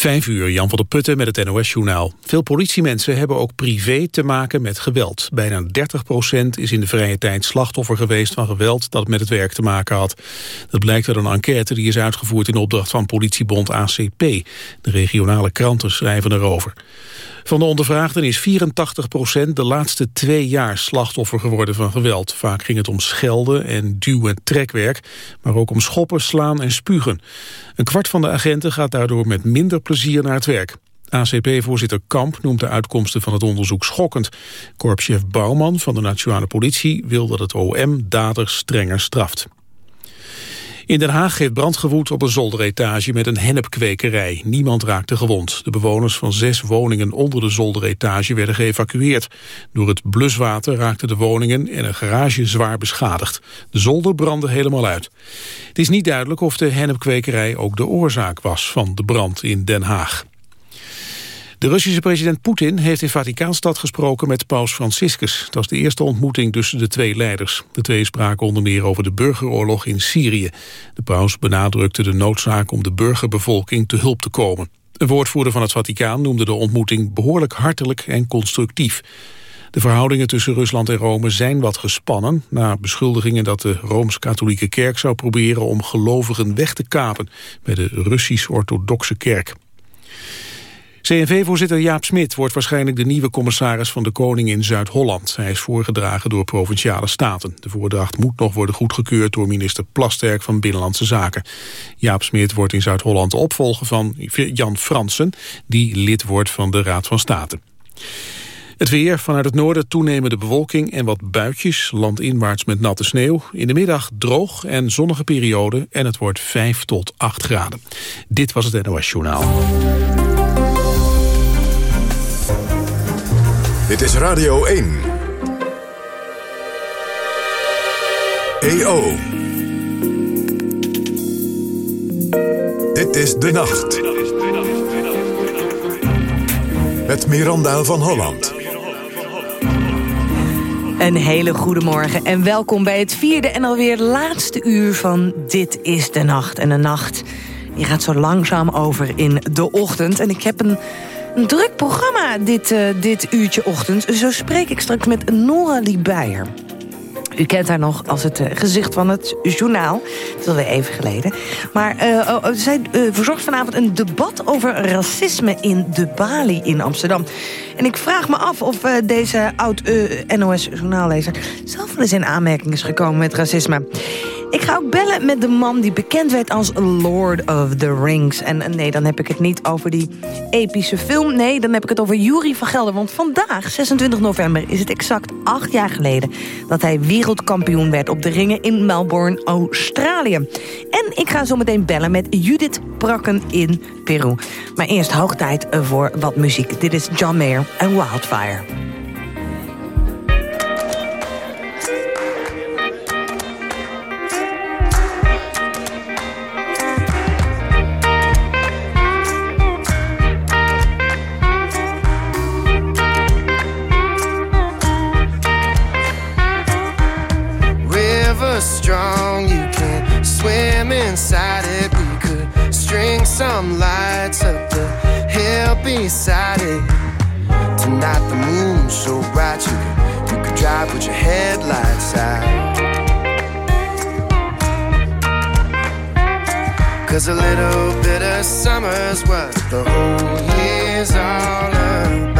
Vijf uur, Jan van der Putten met het NOS-journaal. Veel politiemensen hebben ook privé te maken met geweld. Bijna 30% is in de vrije tijd slachtoffer geweest van geweld dat met het werk te maken had. Dat blijkt uit een enquête die is uitgevoerd in opdracht van politiebond ACP. De regionale kranten schrijven erover. Van de ondervraagden is 84% de laatste twee jaar slachtoffer geworden van geweld. Vaak ging het om schelden en duw- en trekwerk, maar ook om schoppen, slaan en spugen. Een kwart van de agenten gaat daardoor met minder plezier naar het werk. ACP-voorzitter Kamp noemt de uitkomsten van het onderzoek schokkend. Korpschef Bouwman van de Nationale Politie wil dat het OM daders strenger straft. In Den Haag heeft brand gewoed op een zolderetage met een hennepkwekerij. Niemand raakte gewond. De bewoners van zes woningen onder de zolderetage werden geëvacueerd. Door het bluswater raakten de woningen en een garage zwaar beschadigd. De zolder brandde helemaal uit. Het is niet duidelijk of de hennepkwekerij ook de oorzaak was van de brand in Den Haag. De Russische president Poetin heeft in Vaticaanstad gesproken met paus Franciscus. Dat was de eerste ontmoeting tussen de twee leiders. De twee spraken onder meer over de burgeroorlog in Syrië. De paus benadrukte de noodzaak om de burgerbevolking te hulp te komen. Een woordvoerder van het Vaticaan noemde de ontmoeting behoorlijk hartelijk en constructief. De verhoudingen tussen Rusland en Rome zijn wat gespannen... na beschuldigingen dat de Rooms-Katholieke Kerk zou proberen... om gelovigen weg te kapen bij de Russisch-Orthodoxe Kerk. CNV-voorzitter Jaap Smit wordt waarschijnlijk de nieuwe commissaris van de Koning in Zuid-Holland. Hij is voorgedragen door Provinciale Staten. De voordracht moet nog worden goedgekeurd door minister Plasterk van Binnenlandse Zaken. Jaap Smit wordt in Zuid-Holland opvolger van Jan Fransen, die lid wordt van de Raad van State. Het weer, vanuit het noorden toenemende bewolking en wat buitjes, landinwaarts met natte sneeuw. In de middag droog en zonnige periode en het wordt 5 tot 8 graden. Dit was het NOS Journaal. Dit is Radio 1. EO. Dit is De Nacht. Met Miranda van Holland. Een hele goede morgen en welkom bij het vierde en alweer laatste uur van Dit is de Nacht. En de nacht die gaat zo langzaam over in de ochtend. En ik heb een een druk programma dit, uh, dit uurtje ochtend. Zo spreek ik straks met Nora Liebeyer. U kent haar nog als het uh, gezicht van het journaal. Dat is alweer even geleden. Maar uh, oh, zij verzorgt vanavond een debat over racisme in de Bali in Amsterdam. En ik vraag me af of deze oud-NOS-journaallezer... zelf wel eens in aanmerking is gekomen met racisme. Ik ga ook bellen met de man die bekend werd als Lord of the Rings. En nee, dan heb ik het niet over die epische film. Nee, dan heb ik het over Yuri van Gelder. Want vandaag, 26 november, is het exact acht jaar geleden... dat hij wereldkampioen werd op de ringen in Melbourne, Australië. En ik ga zo meteen bellen met Judith Prakken in Peru. Maar eerst hoog tijd voor wat muziek. Dit is John Mayer en Wildfire. Some lights up the hill beside it. Tonight the moon's so bright you could, you could drive with your headlights out. Cause a little bit of summer's what the whole year's all about.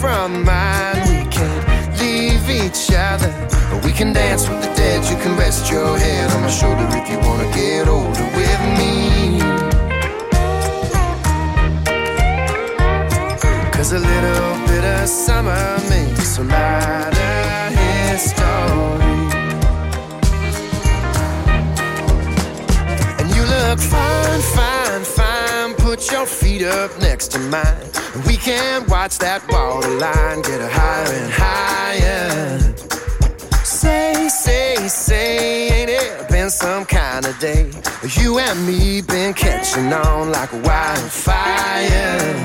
from mine. We can leave each other, but we can dance with the dead. You can rest your head on my shoulder if you wanna get older with me. Cause a little bit of summer makes a lot of history. And you look fine, fine, fine put your feet up next to mine. We can watch that water line get higher and higher. Say, say, say, ain't it been some kind of day? You and me been catching on like a wildfire.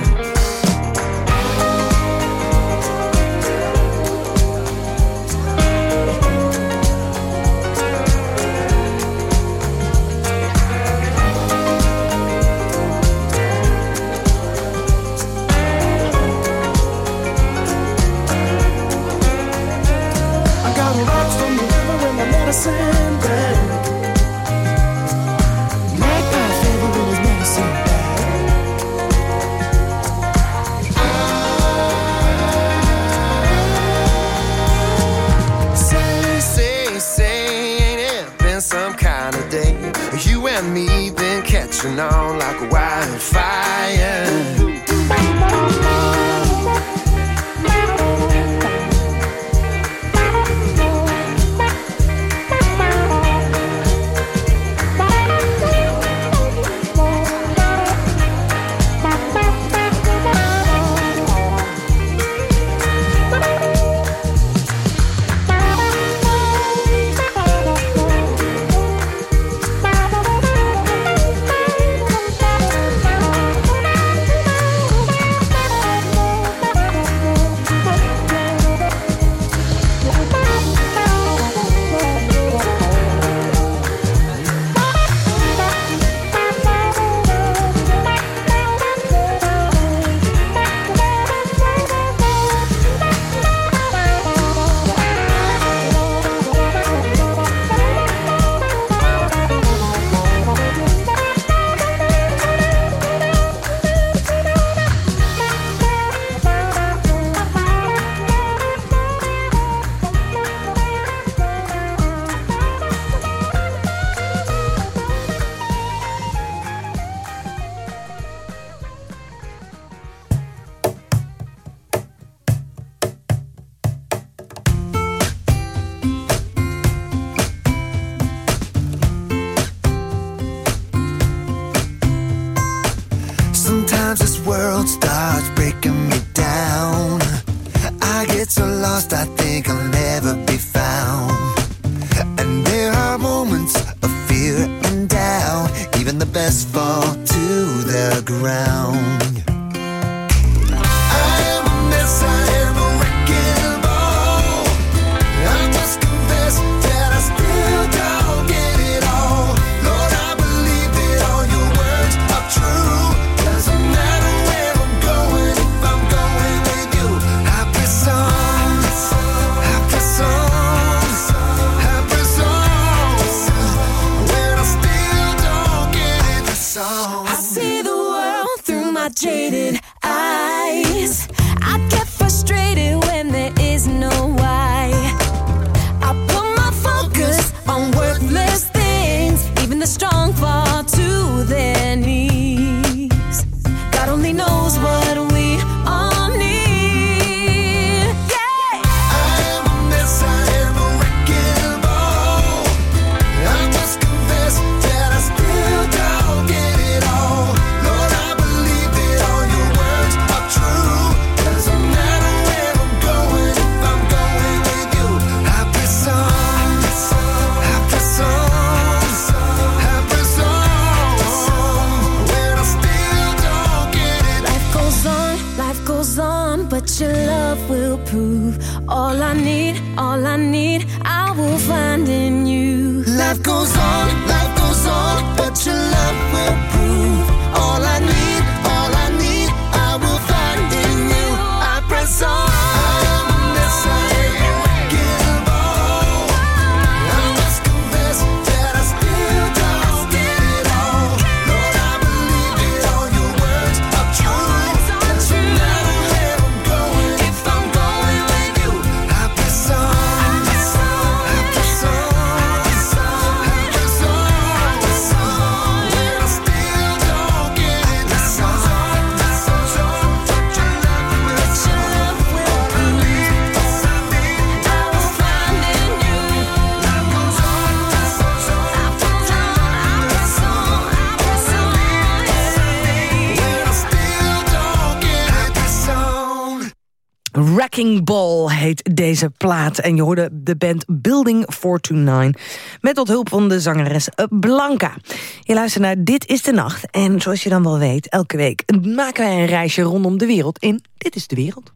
Plaat. En je hoorde de band Building 429... met tot hulp van de zangeres Blanca. Je luistert naar Dit is de Nacht. En zoals je dan wel weet, elke week maken wij een reisje rondom de wereld... in Dit is de Wereld.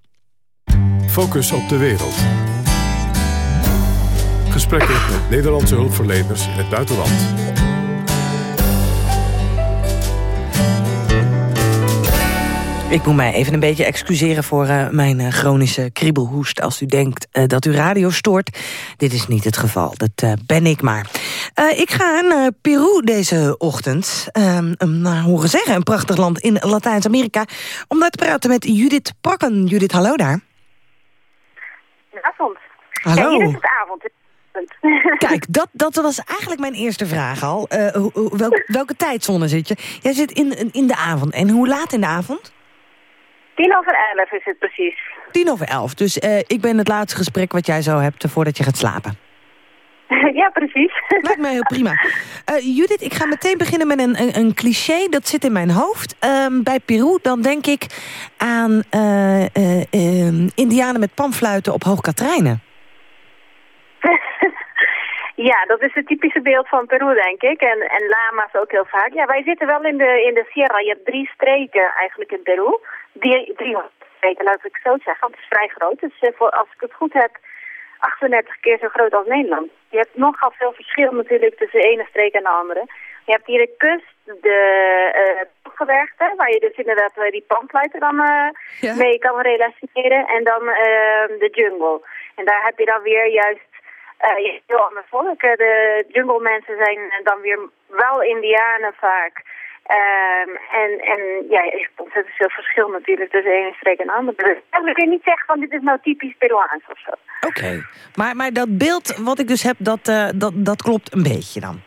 Focus op de wereld. Gesprekken met Nederlandse hulpverleners in het buitenland. Ik moet mij even een beetje excuseren voor uh, mijn uh, chronische kriebelhoest... als u denkt uh, dat uw radio stoort. Dit is niet het geval, dat ben ik maar. ik ga naar Peru deze ochtend. nou, horen zeggen, een prachtig land in Latijns-Amerika... om daar te praten met Judith Pakken. Judith, hallo daar. Goedenavond. Hallo. Ja, hier is het avond. Kijk, dat, dat was eigenlijk mijn eerste vraag al. welke, welke tijdzone zit je? Jij zit in, in de avond. En hoe laat in de avond? Tien over elf is het precies. Tien over elf. Dus uh, ik ben het laatste gesprek wat jij zo hebt voordat je gaat slapen. ja, precies. Lijkt mij heel prima. Uh, Judith, ik ga meteen beginnen met een, een, een cliché. Dat zit in mijn hoofd. Um, bij Peru, dan denk ik aan uh, indianen met panfluiten op Hoogkaterijnen. Ja, dat is het typische beeld van Peru, denk ik. En, en lama's ook heel vaak. Ja, wij zitten wel in de, in de Sierra. Je hebt drie streken eigenlijk in Peru. Die, drie streken, laat ik zo zeggen. Want het is vrij groot. Dus uh, voor, als ik het goed heb, 38 keer zo groot als Nederland. Je hebt nogal veel verschil natuurlijk tussen de ene streek en de andere. Je hebt hier de kust, de uh, gewerkte, waar je dus inderdaad uh, die pandluiten dan uh, ja. mee kan relationeren. En dan de jungle. En daar heb je dan weer juist heel ander volk. De jungle mensen zijn dan weer wel indianen vaak. Um, en, en ja, er is ontzettend veel verschil natuurlijk tussen de ene streek en de andere. Dus ik kan niet zeggen van dit is nou typisch Peruaans of zo. Oké, okay. maar, maar dat beeld wat ik dus heb, dat, uh, dat, dat klopt een beetje dan?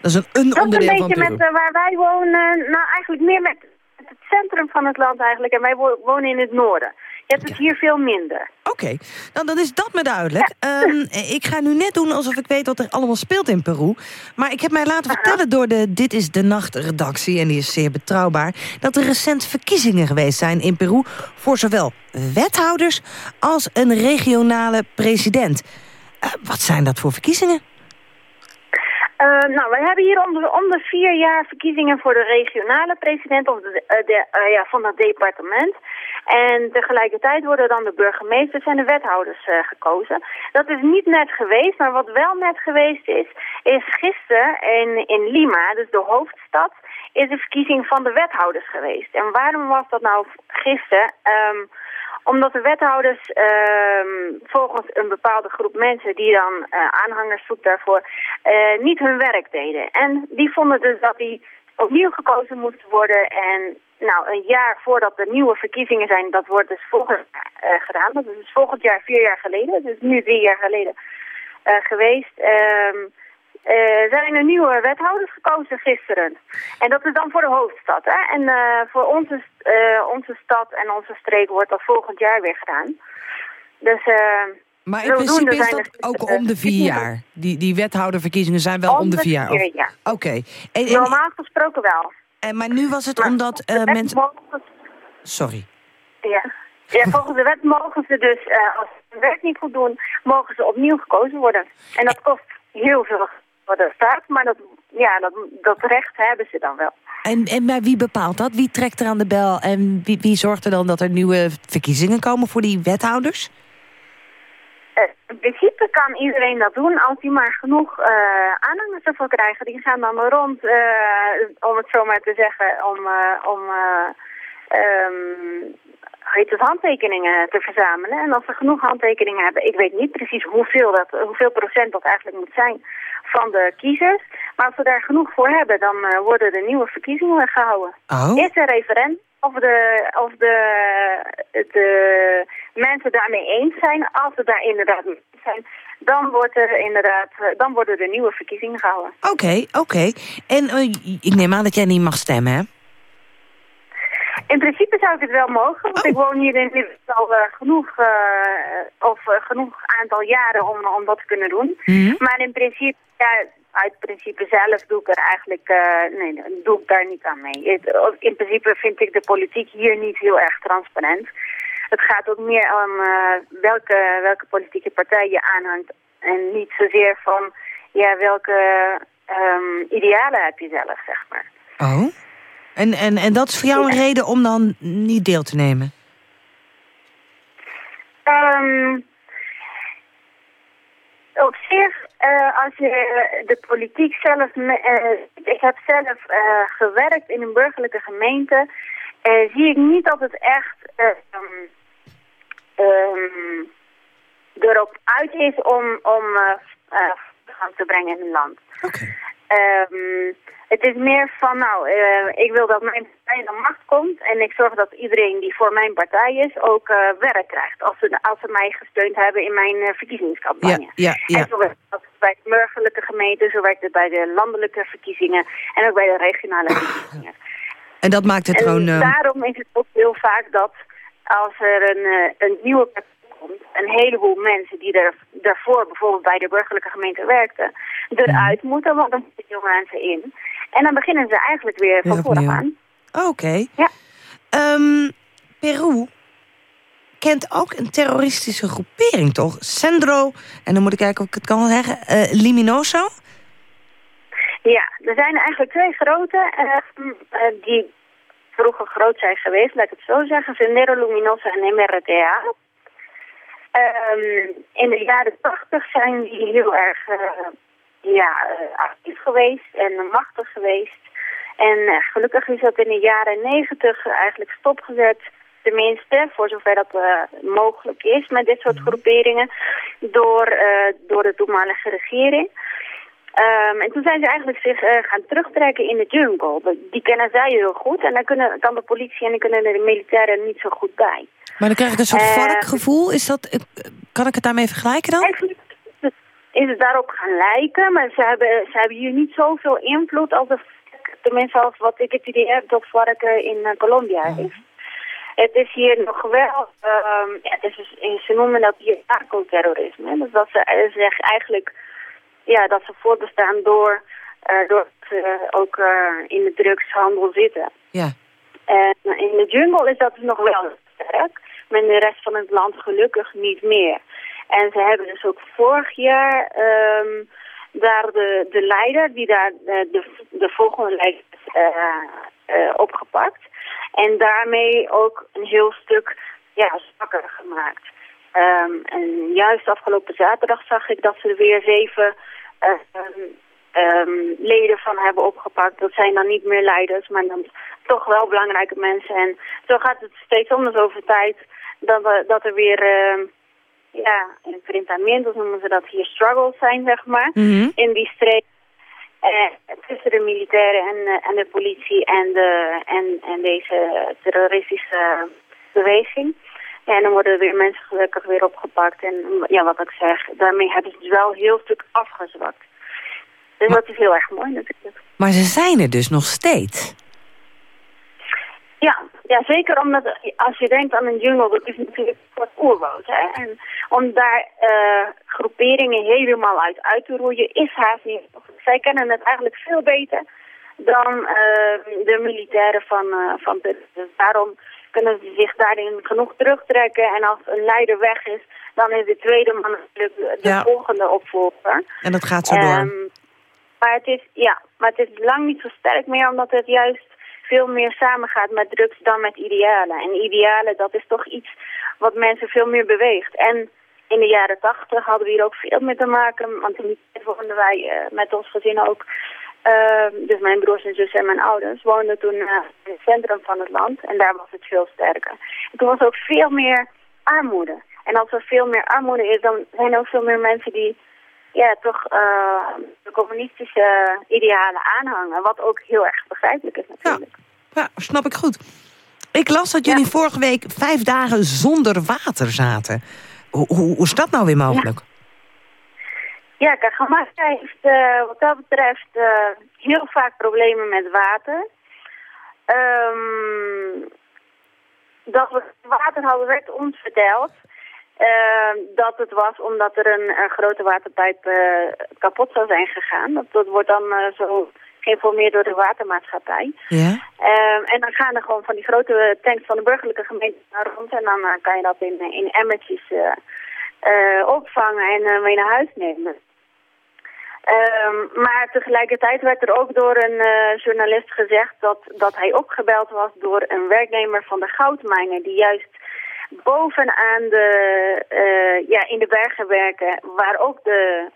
Dat is een, een dat onderdeel een beetje met uh, waar wij wonen, nou eigenlijk meer met het centrum van het land eigenlijk. En wij wo wonen in het noorden. Je hebt het hier veel minder. Oké, okay. nou dan is dat me duidelijk. Ja. Um, ik ga nu net doen alsof ik weet wat er allemaal speelt in Peru. Maar ik heb mij laten vertellen door de Dit is de Nacht redactie... en die is zeer betrouwbaar... dat er recent verkiezingen geweest zijn in Peru... voor zowel wethouders als een regionale president. Uh, wat zijn dat voor verkiezingen? Uh, nou, wij hebben hier om de, om de, vier jaar verkiezingen voor de regionale president of de, de, uh, ja, van het departement. En tegelijkertijd worden dan de burgemeesters en de wethouders gekozen. Dat is niet net geweest, maar wat wel net geweest is, is gisteren in, in Lima, dus de hoofdstad, is de verkiezing van de wethouders geweest. En waarom was dat nou gisteren? Um, omdat de wethouders uh, volgens een bepaalde groep mensen die dan uh, aanhangers zoekt daarvoor uh, niet hun werk deden. En die vonden dus dat die opnieuw gekozen moesten worden. En nou, een jaar voordat de nieuwe verkiezingen zijn, dat wordt dus volgend jaar uh, gedaan. Dat is dus volgend jaar vier jaar geleden, dus nu drie jaar geleden geweest. Um, zijn er nieuwe wethouders gekozen gisteren. En dat is dan voor de hoofdstad. Hè? En voor onze, onze stad en onze streek wordt dat volgend jaar weer gedaan. Dus... maar in principe is dat ook om de vier jaar? Die, die wethouderverkiezingen zijn wel om, om de vier jaar? Ja. Oké. Okay. Normaal gesproken wel. En, maar nu was het maar omdat mensen... Mogen... Sorry. Ja. ja, volgens de wet mogen ze dus, als ze hun werk niet goed doen, mogen ze opnieuw gekozen worden. En dat kost heel veel wat er staat. Maar dat, ja, dat, dat recht hebben ze dan wel. En, en maar wie bepaalt dat? Wie trekt er aan de bel? En wie, wie zorgt er dan dat er nieuwe verkiezingen komen voor die wethouders? Uh, in principe kan iedereen dat doen als hij maar genoeg uh, aanhangers ervoor krijgt. Die gaan dan rond, uh, om het zo maar te zeggen, om, om um, heet het, handtekeningen te verzamelen. En als ze genoeg handtekeningen hebben, ik weet niet precies hoeveel, dat, hoeveel procent dat eigenlijk moet zijn van de kiezers. Maar als we daar genoeg voor hebben, dan uh, worden de nieuwe verkiezingen gehouden. Oh. Eerst een referendum of, de, of de, de mensen daarmee eens zijn. Als ze daar inderdaad mee eens zijn, dan, wordt er inderdaad, eh, dan worden de nieuwe verkiezingen gehouden. Oké, okay, oké. Okay. En uh, ik neem aan dat jij niet mag stemmen, hè? In principe zou ik het wel mogen, want oh. ik woon hier in al uh, genoeg, uh, of genoeg aantal jaren om, om dat te kunnen doen. Mm -hmm. Maar in principe, ja, uit principe zelf doe ik er eigenlijk, nee, doe ik daar niet aan mee. Het, in principe vind ik de politiek hier niet heel erg transparant. het gaat ook meer om uh, welke, welke politieke partij je aanhangt. En niet zozeer van ja, welke um, idealen heb je zelf, zeg maar. Oh, en, en, en dat is voor jou een reden om dan niet deel te nemen? Um, op zich, uh, als je de politiek zelf... Uh, ik heb zelf gewerkt in een burgerlijke gemeente... zie ik niet dat het echt um, erop uit is om, om te brengen in het land. Um, het is meer van, nou, uh, ik wil dat mijn partij aan de macht komt... en ik zorg dat iedereen die voor mijn partij is ook uh, werk krijgt... Als ze, als ze mij gesteund hebben in mijn uh, verkiezingscampagne. Ja, ja, ja. En zo werkt het bij de burgerlijke gemeente, zo werkt het bij de landelijke verkiezingen... en ook bij de regionale verkiezingen. En dat maakt het en gewoon... daarom is het ook heel vaak dat als er een, een nieuwe partij komt... een heleboel mensen die er, daarvoor bijvoorbeeld bij de burgerlijke gemeente werkten... eruit moeten, want dan zitten jonge mensen in... En dan beginnen ze eigenlijk weer van vooraf aan. Oké. Okay. Ja. Um, Peru kent ook een terroristische groepering, toch? Centro, en dan moet ik kijken of ik het kan zeggen, uh, Liminoso? Ja, er zijn eigenlijk twee grote uh, uh, die vroeger groot zijn geweest, laat ik het zo zeggen. Sendero Luminoso en MRTA. Um, in de jaren tachtig zijn die heel erg ja, uh, actief geweest en machtig geweest. En uh, gelukkig is dat in de jaren negentig eigenlijk stopgezet. Tenminste, voor zover dat uh, mogelijk is met dit soort groeperingen. Door, door de toenmalige regering. Um, en toen zijn ze eigenlijk zich gaan terugtrekken in de jungle. Die kennen zij heel goed. En daar kunnen, kan de politie en kunnen de militairen niet zo goed bij. Maar dan krijg ik een soort varkgevoel. Is dat, kan ik het daarmee vergelijken dan? Eigenlijk is het daarop gaan lijken. Maar ze hebben, ze hebben hier niet zoveel invloed als de, tenminste als wat ik het idee heb dat varken in uh, Colombia heeft. Het is hier nog wel, um, ja, het is, dus, ze noemen dat hier narcoterrorisme. Dus dat ze zeggen eigenlijk ja, dat ze voortbestaan door, uh, door ze ook uh, in de drugshandel zitten. Ja. En in de jungle is dat dus nog wel sterk, maar de rest van het land gelukkig niet meer. En ze hebben dus ook vorig jaar um, daar de, de leider, die daar uh, de, de volgende leider uh, opgepakt. En daarmee ook een heel stuk ja, zwakker gemaakt. Um, en juist afgelopen zaterdag zag ik dat ze er weer zeven um, leden van hebben opgepakt. Dat zijn dan niet meer leiders, maar dan toch wel belangrijke mensen. En zo gaat het steeds de zoveel tijd dat, we, dat er weer... Uh, ja, enfrentamientos noemen ze dat hier, struggles zijn, zeg maar, mm -hmm. in die streek. Eh, tussen de militairen en, uh, en de politie en, de, en, en deze terroristische beweging. Ja, en dan worden er weer mensen gelukkig weer opgepakt. En ja, wat ik zeg, daarmee hebben ze wel heel stuk afgezwakt. Dus maar, dat is heel erg mooi natuurlijk. Maar ze zijn er dus nog steeds? Ja, ja, zeker omdat als je denkt aan een jungle, dat is natuurlijk wat oerwoud. Hè? En om daar uh, groeperingen helemaal uit uit te roeien is haast niet. Zij kennen het eigenlijk veel beter dan uh, de militairen van, uh, van Peru. Dus daarom kunnen ze zich daarin genoeg terugtrekken. En als een leider weg is, dan is de tweede man natuurlijk de Ja. volgende opvolger. En dat gaat zo door. Ehm, maar het is, ja, maar het is lang niet zo sterk meer, omdat het juist veel meer samengaat met drugs dan met idealen. En idealen, dat is toch iets wat mensen veel meer beweegt. En in de jaren tachtig hadden we hier ook veel mee te maken, want tijd woonden wij eh, met ons gezin ook, ehm, dus mijn broers en zussen en mijn ouders, woonden toen eh, in het centrum van het land en daar was het veel sterker. En toen was er ook veel meer armoede. En als er veel meer armoede is, dan zijn er ook veel meer mensen die ja, toch uh, de communistische idealen aanhangen. Wat ook heel erg begrijpelijk is natuurlijk. Ja, snap ik goed. Ik las dat jullie Ja. vorige week vijf dagen zonder water zaten. Hoe, hoe, hoe is dat nou weer mogelijk? Ja, Cajamarca heeft uh, wat dat betreft uh, heel vaak problemen met water. Um, dat we water hadden werd ons verteld. Uh, dat het was omdat er een, een grote waterpijp uh, kapot zou zijn gegaan. Dat, dat wordt dan uh, zo geïnformeerd door de watermaatschappij. Ja? Ehm, en dan gaan er gewoon van die grote tanks van de burgerlijke gemeente naar rond. En dan kan je dat in, in emmertjes opvangen en mee naar huis nemen. Um, maar tegelijkertijd werd er ook door een uh, journalist gezegd dat, dat hij opgebeld was door een werknemer van de goudmijnen die juist bovenaan de, uh, ja, in de bergen werken, waar ook de,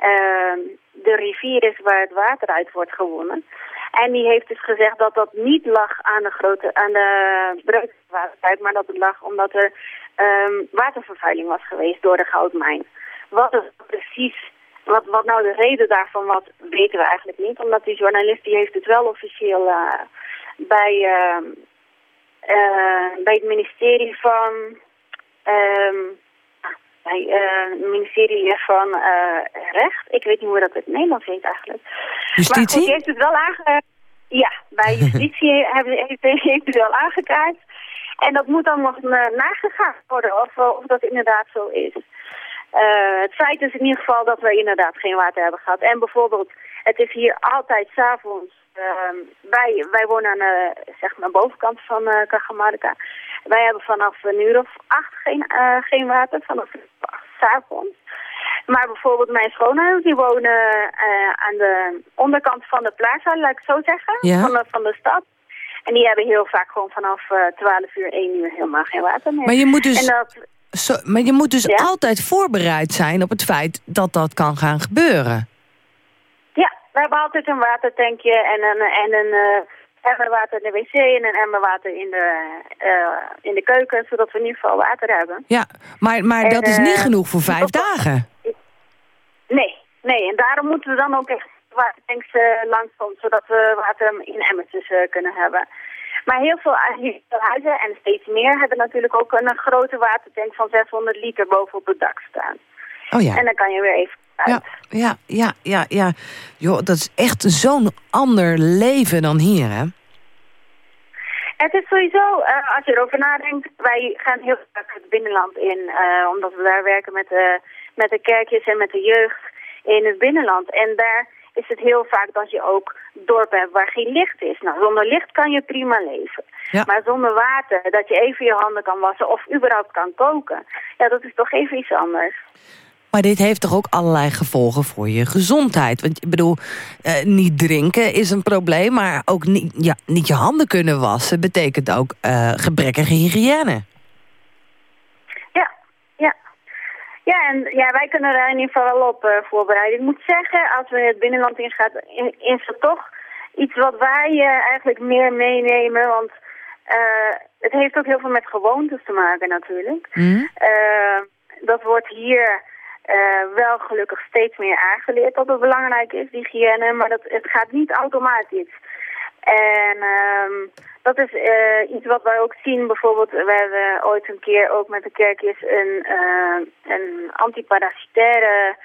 uh, de rivier is waar het water uit wordt gewonnen. En die heeft dus gezegd dat dat niet lag aan de grote, aan de breukwatertijd, maar dat het lag omdat er um, watervervuiling was geweest door de goudmijn. Wat is precies wat, wat nou de reden daarvan was, weten we eigenlijk niet. Omdat die journalist die heeft het wel officieel uh, bij, uh, bij het ministerie van... Um, bij het ministerie van Recht. Ik weet niet hoe dat in het Nederlands heet eigenlijk. Justitie? Maar goed, die heeft het wel aangekaart. Ja, bij justitie heeft, heeft het wel aangekaart. En dat moet dan nog nagegaan worden of, of dat inderdaad zo is. Uh, het feit is in ieder geval dat we inderdaad geen water hebben gehad. En bijvoorbeeld, het is hier altijd s'avonds. Uh, wij, wij wonen aan de zeg maar, bovenkant van uh, Cajamarca. Wij hebben vanaf een uur of acht geen, uh, geen water, vanaf acht s'avonds. Maar bijvoorbeeld mijn schoonouders, die wonen uh, aan de onderkant van de plaza, laat ik zo zeggen, ja. van, de, van de stad. En die hebben heel vaak gewoon vanaf uh, 12 uur, 1 uur helemaal geen water meer. Maar je moet dus... Dat, zo, maar je moet dus altijd voorbereid zijn op het feit dat dat kan gaan gebeuren. We hebben altijd een watertankje en een, en een uh, emmer water in de wc en een emmer water in de, uh, in de keuken, zodat we in ieder geval water hebben. Ja, maar, maar en, dat is niet uh, genoeg voor vijf dagen. Nee, nee, en daarom moeten we dan ook echt watertanks langskomen, zodat we water in emmertjes kunnen hebben. Maar heel veel, huizen en steeds meer hebben natuurlijk ook een grote watertank van 600 liter bovenop het dak staan. Oh ja. En dan kan je weer even uit. Ja, ja, ja, ja. ja. Joh, dat is echt zo'n ander leven dan hier, hè? Het is sowieso, uh, als je erover nadenkt, wij gaan heel vaak het binnenland in, uh, omdat we daar werken met de, met de kerkjes en met de jeugd in het binnenland. En daar is het heel vaak dat je ook dorpen hebt waar geen licht is. Nou, zonder licht kan je prima leven. Ja. Maar zonder water, dat je even je handen kan wassen of überhaupt kan koken. Ja, dat is toch even iets anders. Maar dit heeft toch ook allerlei gevolgen voor je gezondheid? Want ik bedoel, uh, niet drinken is een probleem... maar ook niet, ja, niet je handen kunnen wassen... betekent ook uh, gebrekkige hygiëne. Ja, ja. Ja, en ja, wij kunnen daar in ieder geval wel op uh, voorbereiden. Ik moet zeggen, als we het binnenland ingaan, is het toch iets wat wij uh, eigenlijk meer meenemen. Want uh, het heeft ook heel veel met gewoontes te maken natuurlijk. Mm. dat wordt hier wel gelukkig steeds meer aangeleerd dat het belangrijk is, hygiëne. Maar dat, het gaat niet automatisch. En um, dat is uh, iets wat wij ook zien. Bijvoorbeeld, we hebben ooit een keer ook met de kerkjes een, uh, een antiparasitaire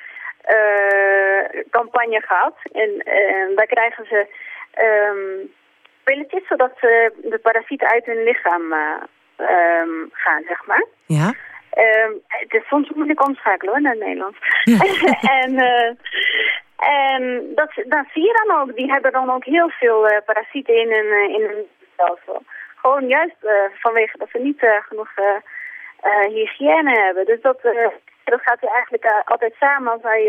uh, campagne gehad. En daar krijgen ze um, pilletjes, zodat ze de parasieten uit hun lichaam um, gaan, zeg maar. Ja. Um, het is soms moeilijk omschakelen hoor, naar het Nederlands. en... En dat, dat zie je dan ook. Die hebben dan ook heel veel uh, parasieten in hun, uh, in hun stelsel. Gewoon juist uh, vanwege dat ze niet genoeg hygiëne hebben. Dus dat, dat gaat je eigenlijk altijd samen als wij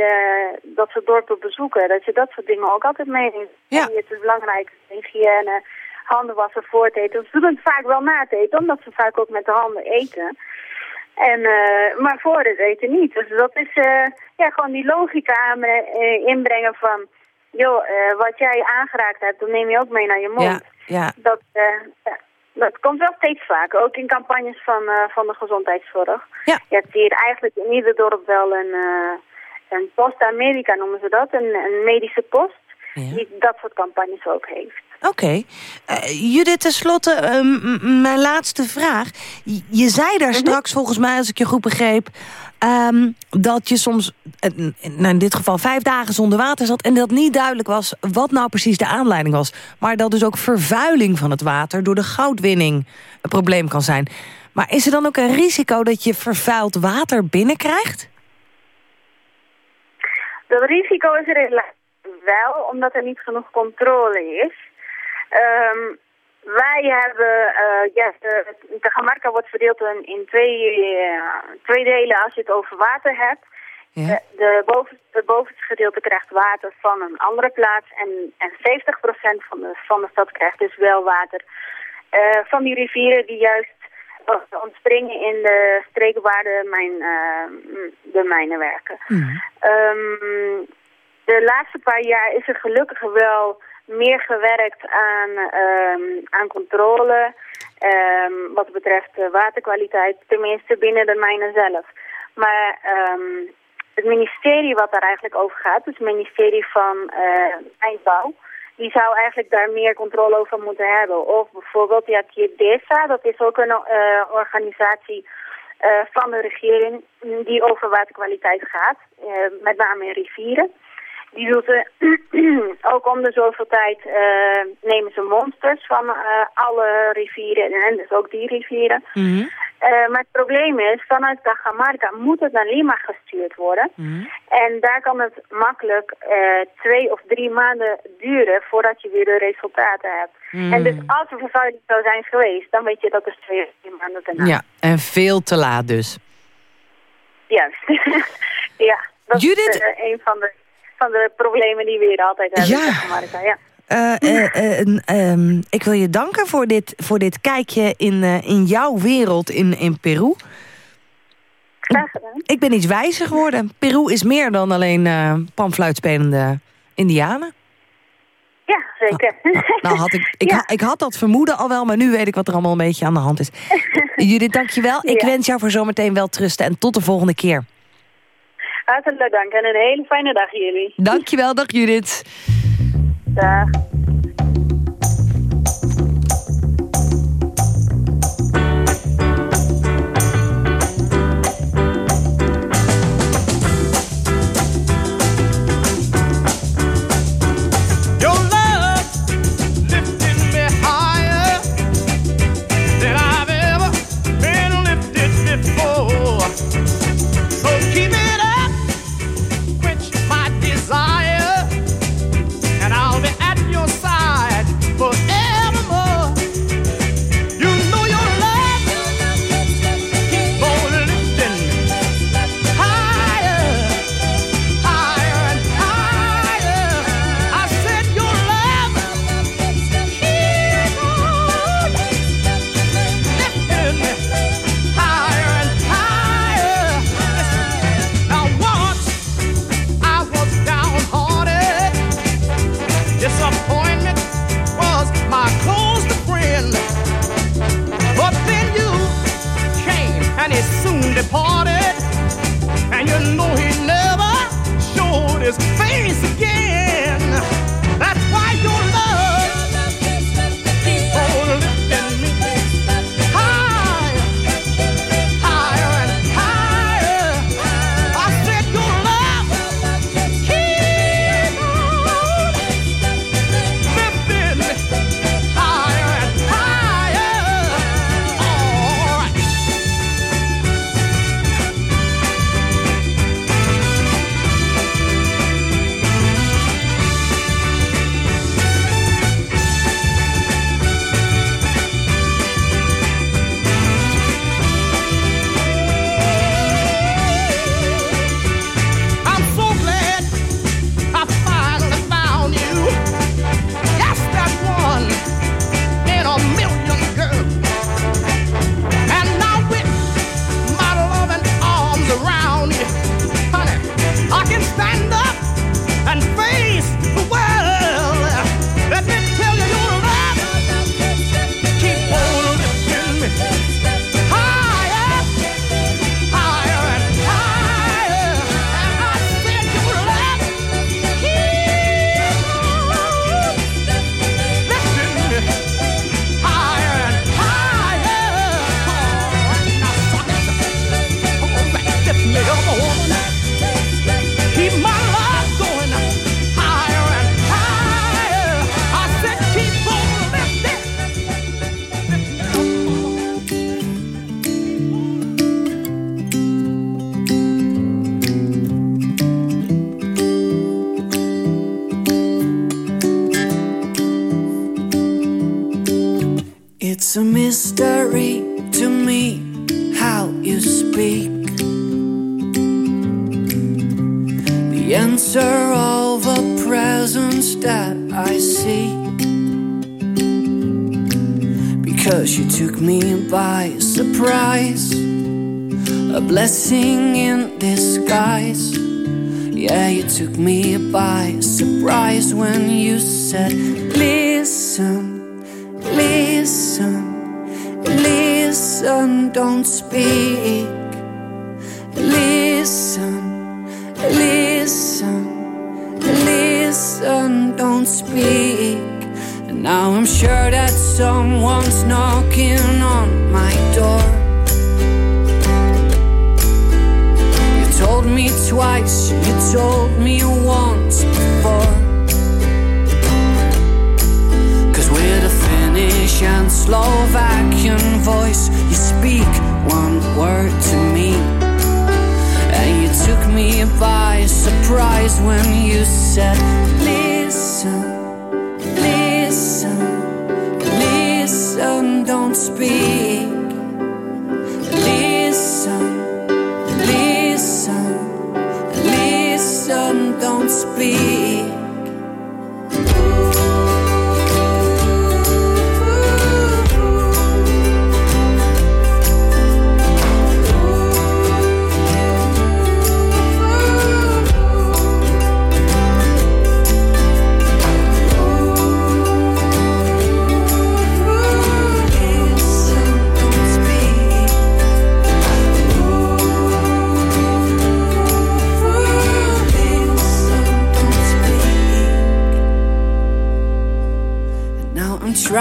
dat soort dorpen bezoeken. Dat je dat soort dingen ook altijd meeneemt. Ja. En het is belangrijk, hygiëne, handen wassen voor het eten. Ze doen het vaak wel na het eten, omdat ze vaak ook met de handen eten. En, uh, maar voor het eten niet. Dus dat is uh, ja, gewoon die logica uh, inbrengen van... joh, wat jij aangeraakt hebt, dat neem je ook mee naar je mond. Ja, ja. Dat, ja, dat komt wel steeds vaker. Ook in campagnes van, van de gezondheidszorg. Ja. Je hebt hier eigenlijk in ieder dorp wel een, een post Amerika noemen ze dat. Een, een medische post. Ja. Die dat soort campagnes ook heeft. Oké. Okay. Uh, Judith, tenslotte, uh, mijn laatste vraag. Je, je zei daar mm -hmm. straks, volgens mij, als ik je goed begreep... Um, dat je soms, uh, in dit geval vijf dagen zonder water zat... en dat niet duidelijk was wat nou precies de aanleiding was. Maar dat dus ook vervuiling van het water door de goudwinning een probleem kan zijn. Maar is er dan ook een risico dat je vervuild water binnenkrijgt? Dat risico is er wel, omdat er niet genoeg controle is. Ehm, wij hebben, uh, ja, de, de wordt verdeeld in, in twee, uh, twee delen als je het over water hebt. Ja. De, de, bovenste, het bovenste gedeelte krijgt water van een andere plaats en, en 70% van de, van de stad krijgt dus wel water uh, van die rivieren die juist ontspringen in de streken waar de, mijn, de mijnen werken. Mm. Um, de laatste paar jaar is er gelukkig wel meer gewerkt aan, um, aan controle um, wat betreft waterkwaliteit, tenminste binnen de mijnen zelf. Maar um, het ministerie wat daar eigenlijk over gaat, dus het ministerie van uh, die zou eigenlijk daar meer controle over moeten hebben. Of bijvoorbeeld, ja, DESA, dat is ook een uh, organisatie uh, van de regering die over waterkwaliteit gaat, met name in rivieren. Die doet uh, ook om de zoveel tijd uh, nemen ze monsters van uh, alle rivieren en dus ook die rivieren. Mm -hmm. maar het probleem is, vanuit Cajamarca moet het naar Lima gestuurd worden. Mm -hmm. En daar kan het makkelijk twee of drie maanden duren voordat je weer de resultaten hebt. Mm. En dus als er vervuiling zou zijn geweest, dan weet je dat er twee of drie maanden daarna. Ja, en veel te laat dus. Juist. ja, dat Judith... is een van de van de problemen die we hier altijd hebben. Ja. ja. Uh, uh, um, ik wil je danken voor dit, voor dit kijkje in, in jouw wereld in, in Peru. Graag gedaan. Ik ben iets wijzer geworden. Peru is meer dan alleen panfluitspelende indianen. Ja, zeker. Nou, nou, nou had ik, ik, ha, ik, had dat vermoeden al wel, maar nu weet ik wat er allemaal een beetje aan de hand is. Judith, dankjewel. Ik wens jou voor zometeen wel trusten en tot de volgende keer. Hartelijk dank en een hele fijne dag jullie. Dankjewel, dag Judith. Dag. By surprise, a blessing in disguise. Yeah, you took me by surprise when you said, Listen, listen, listen, don't speak.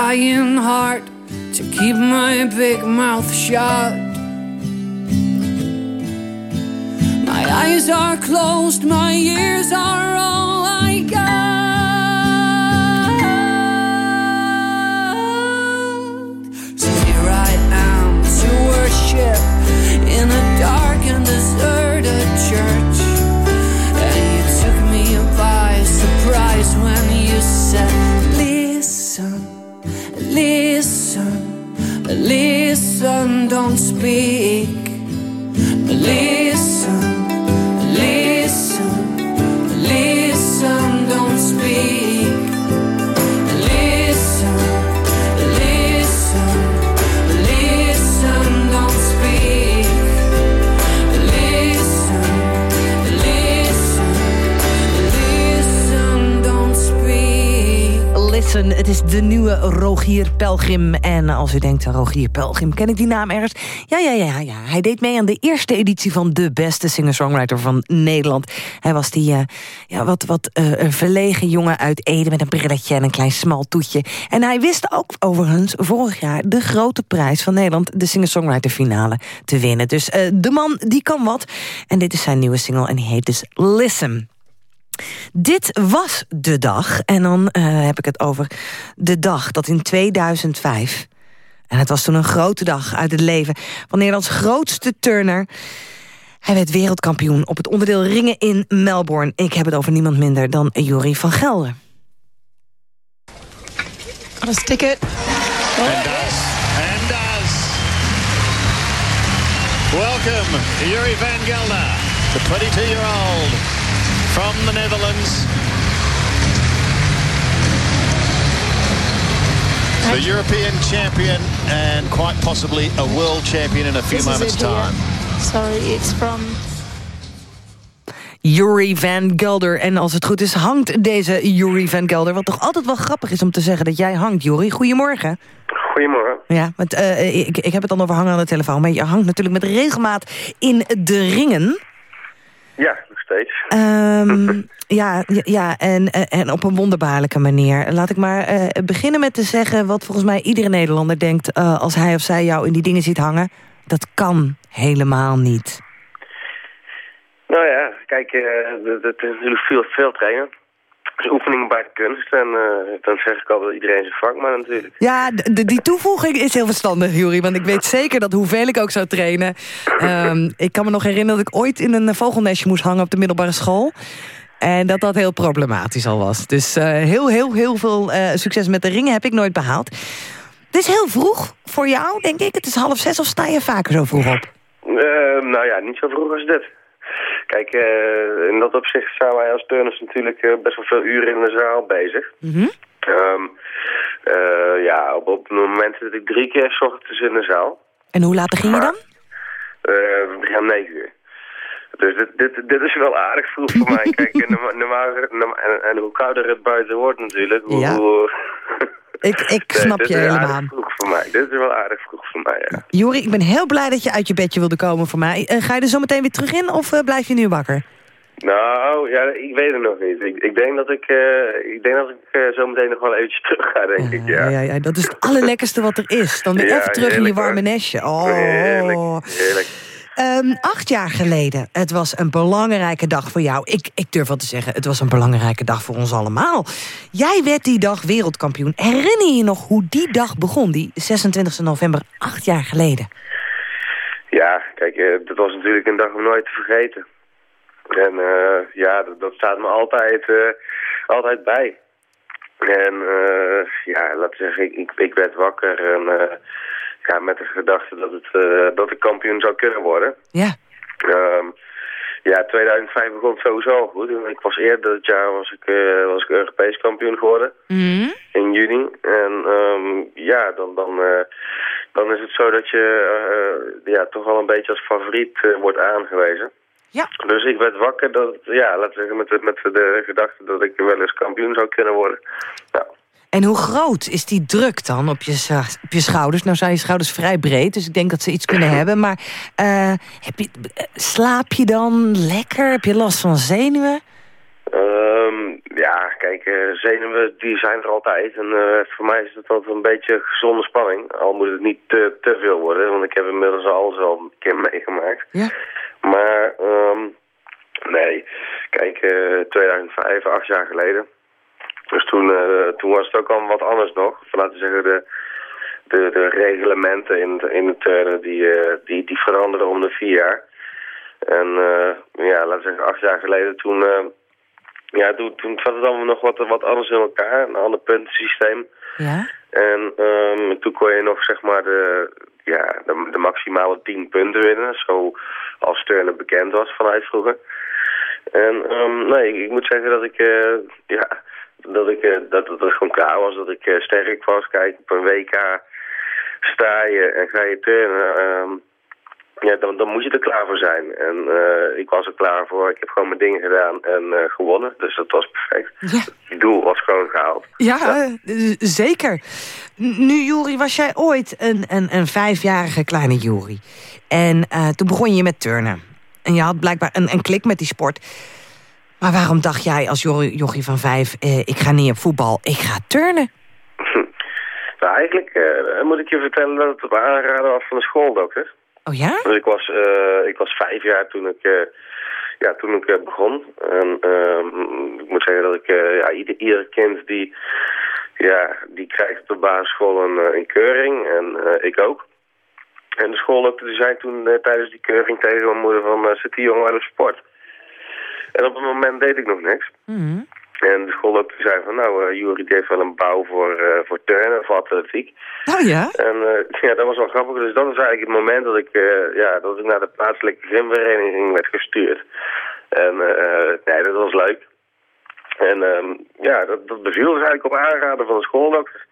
Trying hard to keep my big mouth shut. My eyes are closed, my ears are all I got. So here I am to worship in a dark and deserted church. Don't speak. Listen, Het is de nieuwe Rogier Pelgrim. En als u denkt, Rogier Pelgrim, ken ik die naam ergens? Ja, ja, ja, ja. Hij deed mee aan de eerste editie van de beste singer-songwriter van Nederland. Hij was die uh, ja, wat, wat uh, verlegen jongen uit Ede met een brilletje en een klein smal toetje. En hij wist ook overigens vorig jaar de grote prijs van Nederland, de singer-songwriter finale, te winnen. Dus uh, de man, die kan wat. En dit is zijn nieuwe single en die heet dus Listen. Dit was de dag. En dan uh, heb ik het over de dag dat in 2005... en het was toen een grote dag uit het leven van Nederlands grootste turner... Hij werd wereldkampioen op het onderdeel ringen in Melbourne. Ik heb het over niemand minder dan Jori van Gelder. Got a ticket. Oh. And does. And does. Welcome, Yuri van Gelder, the 22-year-old from the Netherlands. The European champion and quite possibly a world champion in a few moments' time. Sorry, it's from... Yuri Van Gelder. En als het goed is, hangt deze Yuri Van Gelder. Wat toch altijd wel grappig is om te zeggen dat jij hangt, Yuri. Goedemorgen. Goedemorgen. Ja, want uh, ik, ik heb het dan over hangen aan de telefoon. Maar je hangt natuurlijk met regelmaat in de ringen. Ja, nog steeds. Um, ja, ja en, en op een wonderbaarlijke manier. Laat ik maar uh, beginnen met te zeggen wat volgens mij iedere Nederlander denkt... Uh, als hij of zij jou in die dingen ziet hangen. Dat kan helemaal niet. Nou ja, kijk, uh, dat is natuurlijk veel, veel trainen is oefening bij de kunst. En uh, dan zeg ik al dat iedereen zijn vak, maar natuurlijk. Ja, die toevoeging is heel verstandig, Jury. Want ik weet zeker dat hoeveel ik ook zou trainen... Um, ik kan me nog herinneren dat ik ooit in een vogelnestje moest hangen op de middelbare school. En dat dat heel problematisch al was. Dus uh, heel, heel, heel veel uh, succes met de ringen heb ik nooit behaald. Het is heel vroeg voor jou, denk ik. Het is half zes of sta je vaker zo vroeg op? nou ja, niet zo vroeg als dit. Kijk, eh, in dat opzicht zijn wij als turners natuurlijk eh, best wel veel uren in de zaal bezig. Mhm. Ehm, eh, ja, op, op het moment zit ik drie keer s ochtends in de zaal. En hoe laat begin je dan? We beginnen om negen uur. Dus dit, dit, dit is wel aardig vroeg voor mij. Kijk, normaal, norma- en, en hoe kouder het buiten wordt natuurlijk, hoe... Ja. hoe- Ik, ik snap je helemaal. Voor mij. Dit is wel aardig vroeg voor mij, ja. Jori, ik ben heel blij dat je uit je bedje wilde komen voor mij. Eh, ga je er zo meteen weer terug in of eh, blijf je nu wakker? Nou, ja, ik weet het nog niet. Ik, ik denk dat ik, eh, ik denk dat ik zo meteen nog wel eventjes terug ga, denk ik, ja. Ja, ja, dat is het allerlekkerste wat er is. Dan weer Ja, even terug in je warme nestje. Oh. Heerlijk, heerlijk. Ehm, acht jaar geleden, het was een belangrijke dag voor jou. Ik, ik durf wel te zeggen, het was een belangrijke dag voor ons allemaal. Jij werd die dag wereldkampioen. Herinner je nog hoe die dag begon? Die 26 november, acht jaar geleden. Ja, kijk, eh, dat was natuurlijk een dag om nooit te vergeten. En eh, ja, dat, staat me altijd, eh, altijd bij. En ja, laten we zeggen, ik, ik, ik werd wakker en ja, met de gedachte dat, het, eh, dat ik kampioen zou kunnen worden. Ja. Ehm, ja, 2005 begon het sowieso al goed. Ik was eerder dat jaar was ik, eh, was ik Europees kampioen geworden Mhm. in juni. En ehm, ja, dan, dan, eh, dan is het zo dat je ja, toch wel een beetje als favoriet wordt aangewezen. Ja. Dus ik werd wakker, dat, ja, laten we zeggen, met, de- met de gedachte dat ik wel eens kampioen zou kunnen worden. Nou, En hoe groot is die druk dan op je, op je schouders? Nou zijn je schouders vrij breed, dus ik denk dat ze iets kunnen hebben. Maar eh, heb je, eh, slaap je dan lekker? Heb je last van zenuwen? Ehm, ja, kijk, eh, zenuwen die zijn er altijd. En voor mij is het altijd een beetje gezonde spanning. Al moet het niet te, te veel worden, want ik heb inmiddels alles al een keer meegemaakt. Ja. Maar, ehm, nee, kijk, eh 2005, acht jaar geleden. Dus toen, eh, toen was het ook al wat anders nog. Van, laten we zeggen, de, de, de reglementen in, in het turnen, die, eh, die, die veranderen om de vier jaar. En eh, ja, laten we zeggen, acht jaar geleden toen... ja, toen, toen zat het allemaal nog wat, wat anders in elkaar. Een ander puntensysteem. Ja? En ehm, toen kon je nog zeg maar de, ja, de, de maximale 10 punten winnen. Zo als Turner bekend was vanuit vroeger. En ehm, nee, ik, ik moet zeggen dat ik, ja, dat ik eh, dat, dat het gewoon klaar was. Dat ik eh, sterk was. Kijk, op een WK sta je en ga je turnen. ehm, ja, dan, dan moet je er klaar voor zijn. En eh, ik was er klaar voor. Ik heb gewoon mijn dingen gedaan en gewonnen. Dus dat was perfect. Ja. Het doel was gewoon gehaald. Ja, zeker. Nu, Juri, was jij ooit een, een, een vijfjarige kleine Juri. En toen begon je met turnen. En je had blijkbaar een, een klik met die sport. Maar waarom dacht jij als jochie van vijf... eh, ik ga niet op voetbal, ik ga turnen? Nou, eigenlijk eh, moet ik je vertellen dat het op aanraden was van de schooldokter. Oh ja? Dus ik was, eh, ik was vijf jaar toen ik, eh, ja, toen ik begon. En ehm, ik moet zeggen dat ik, ja, ieder, ieder kind die, ja, die krijgt op de basisschool een, een keuring. En ik ook. En de schooldokter die zei toen tijdens die keuring tegen mijn moeder van, zit die jongen wel op sport? En op het moment deed ik nog niks. Mhm. En de schooldokter zei van, nou, eh Juri die heeft wel een bouw voor, eh voor turnen of atletiek. Oh ja? En eh, ja, dat was wel grappig. Dus dat is eigenlijk het moment dat ik, eh, ja, dat ik naar de plaatselijke gymvereniging werd gestuurd. En eh, nee, dat was leuk. En ehm, ja, dat, dat beviel dus eigenlijk op aanraden van de schooldokter.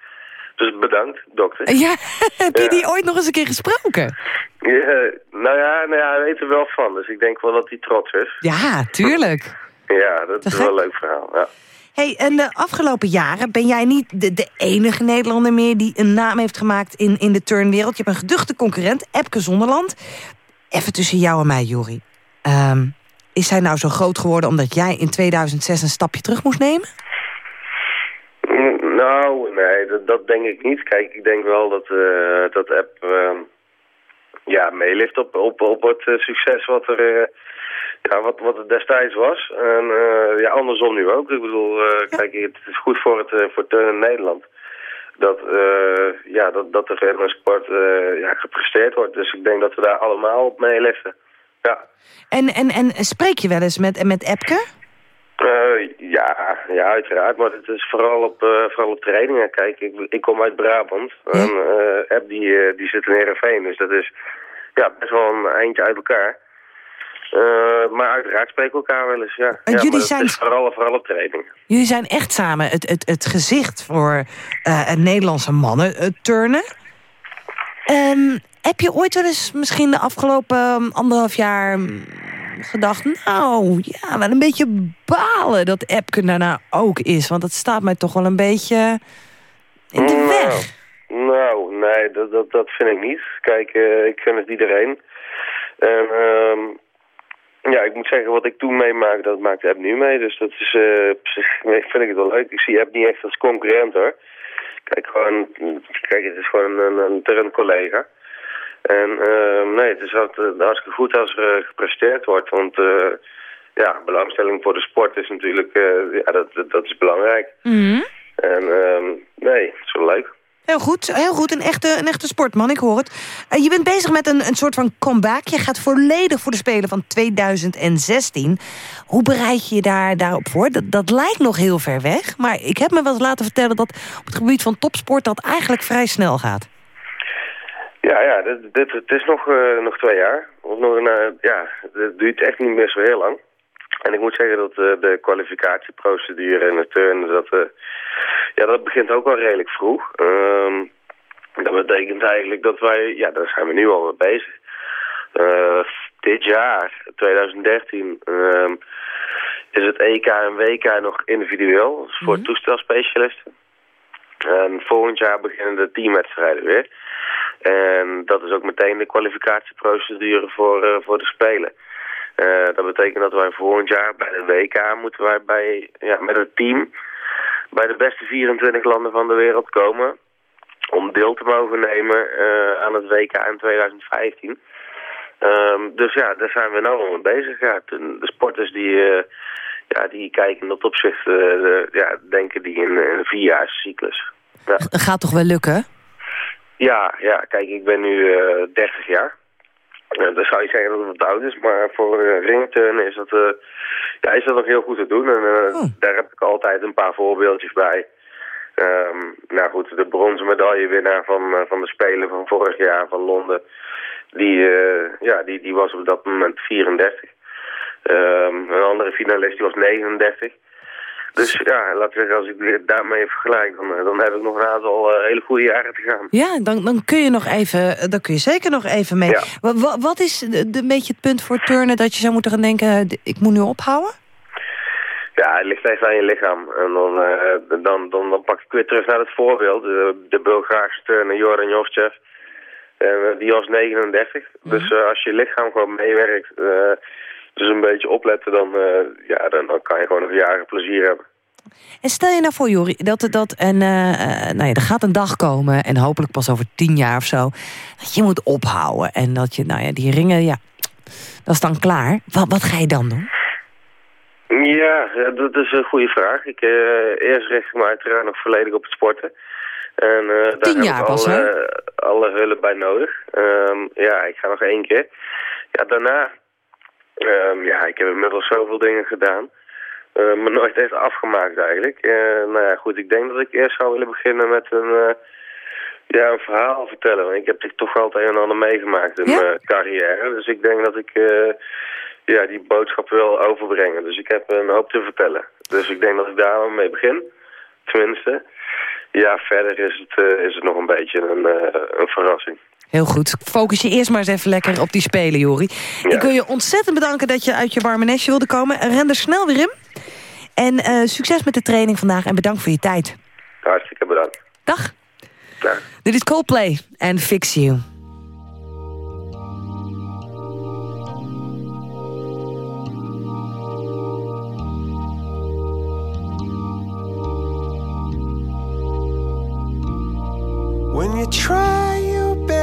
Dus bedankt, dokter. Ja, heb je Ja. die ooit nog eens een keer gesproken? Ja, nou ja, nou ja, hij weet er wel van. Dus ik denk wel dat hij trots is. Ja, tuurlijk. Ja, dat is wel een leuk verhaal. Ja. hey, en de afgelopen jaren ben jij niet de, de enige Nederlander meer... die een naam heeft gemaakt in, in de turnwereld. Je hebt een geduchte concurrent, Epke Zonderland. Even tussen jou en mij, Juri. Ehm, is hij nou zo groot geworden omdat jij in 2006 een stapje terug moest nemen? Nou, nee, dat, dat denk ik niet. Kijk, ik denk wel dat, eh dat app ehm, ja, meelift op, op, op het eh, succes wat er, eh, ja, wat, wat het destijds was. En ja, andersom nu ook. Ik bedoel, kijk, het is goed voor het voor turnen in Nederland. Dat, ja, dat, dat er een sport ja, gepresteerd wordt. Dus ik denk dat we daar allemaal op meeliften. Ja. En, en, en spreek je wel eens met, met Epke? Eh, ja, ja, uiteraard. Maar het is vooral op, eh, vooral op trainingen. Kijk, ik, ik kom uit Brabant. En eh App die, die zit in Heerenveen. Dus dat is ja, best wel een eindje uit elkaar. Maar uiteraard spreken we elkaar wel eens, ja. En ja jullie zijn- is vooral, vooral op training. Jullie zijn echt samen het, het, het gezicht voor Nederlandse mannen turnen. Ehm, heb je ooit wel eens misschien de afgelopen anderhalf jaar gedacht... nou, ja, wel een beetje balen dat Epke daarna ook is. Want dat staat mij toch wel een beetje in de Nou, weg. Nou, nee, dat, dat, dat vind ik niet. Kijk, eh, ik gun het iedereen. En ehm, ja, ik moet zeggen, wat ik toen meemaak, dat maakt App nu mee. Dus dat is, eh, vind ik het wel leuk. Ik zie App niet echt als concurrent hoor. Kijk, gewoon, kijk, het is gewoon een, een, een collega. En ehm, nee, het is altijd hartstikke goed als er eh, gepresteerd wordt. Want eh, ja, belangstelling voor de sport is natuurlijk, eh, ja, dat, dat, dat is belangrijk. Mhm. En ehm, nee, het is wel leuk. Heel goed, heel goed. Een echte, een echte sportman, ik hoor het. Eh, je bent bezig met een, een soort van comeback. Je gaat volledig voor de Spelen van 2016. Hoe bereid je je daar, daarop voor? Dat, dat lijkt nog heel ver weg. Maar ik heb me wel eens laten vertellen dat op het gebied van topsport... dat eigenlijk vrij snel gaat. Ja, ja, dit, dit, het is nog, eh, nog twee jaar. Of nog een, eh, ja, het duurt echt niet meer zo heel lang. En ik moet zeggen dat eh, de kwalificatieprocedure en het turnen, dat, eh, ja, dat begint ook wel redelijk vroeg. Ehm, dat betekent eigenlijk dat wij, ja, daar zijn we nu al mee bezig. Dit jaar, 2013, ehm, is het EK en WK nog individueel, dus voor toestelspecialisten. En volgend jaar beginnen de teamwedstrijden weer. En dat is ook meteen de kwalificatieprocedure voor, eh, voor de Spelen. Eh, dat betekent dat wij volgend jaar bij de WK moeten wij bij, ja, met het team bij de beste 24 landen van de wereld komen om deel te mogen nemen eh, aan het WK in 2015. Ehm, dus ja, daar zijn we nou al mee bezig. Ja, de sporters die, ja, die kijken in dat opzicht, ja, denken die in, in een vierjaarscyclus. Ja. Dat gaat toch wel lukken? Ja, ja, kijk, ik ben nu eh 30 jaar. Uh, dan zou je zeggen dat het wat oud is, maar voor uh, ringturnen is dat, eh, ja, is dat nog heel goed te doen. En eh, Oh. daar heb ik altijd een paar voorbeeldjes bij. Ehm, nou goed, de bronzen medaillewinnaar van, eh, van de Spelen van vorig jaar van Londen, die, eh, ja, die, die was op dat moment 34. Ehm, een andere finalist die was 39. Dus ja, laten we zeggen, als ik daarmee vergelijk, dan, eh, dan heb ik nog een aantal eh, hele goede jaren te gaan. Ja, dan, dan kun je nog even, dan kun je zeker nog even mee. Ja. Wat is een beetje het punt voor turnen dat je zou moeten gaan denken... ik moet nu ophouden? Ja, het ligt echt aan je lichaam. En dan, eh, dan, dan, dan pak ik weer terug naar het voorbeeld. De, de Bulgaarse turner Joran eh, die was 39. Dus eh, als je lichaam gewoon meewerkt, eh, dus een beetje opletten, dan, eh, ja, dan, dan kan je gewoon nog jaren plezier hebben. En stel je nou voor, Jori, dat, dat en, eh, eh, nou ja, er gaat een dag komen... en hopelijk pas over tien jaar of zo... dat je moet ophouden en dat je, nou ja, die ringen, ja... dat is dan klaar. Wat, wat ga je dan doen? Ja, dat is een goede vraag. Ik, eerst richt ik me uiteraard nog volledig op het sporten. En daar Tien heb jaar ik pas, al, alle hulp bij nodig. Ehm, ja, ik ga nog één keer. Ja, daarna... ehm, ja, ik heb inmiddels zoveel dingen gedaan. eh, maar nooit echt afgemaakt eigenlijk. Eh, nou ja, goed, ik denk dat ik eerst zou willen beginnen met een... eh, ja, een verhaal vertellen. Want ik heb dit toch altijd een en ander meegemaakt in Ja? mijn carrière. Dus ik denk dat ik eh, ja, die boodschap wil overbrengen. Dus ik heb een hoop te vertellen. Dus ik denk dat ik daar wel mee begin. Tenminste. Ja, verder is het, is het nog een beetje een, een verrassing. Heel goed. Focus je eerst maar eens even lekker op die spelen, Jori. Ja. Ik wil je ontzettend bedanken dat je uit je warme nestje wilde komen. Ren er snel weer in. En eh, succes met de training vandaag en bedankt voor je tijd. Hartstikke bedankt. Dag. Ja. Dit is Coldplay en Fix You. When you try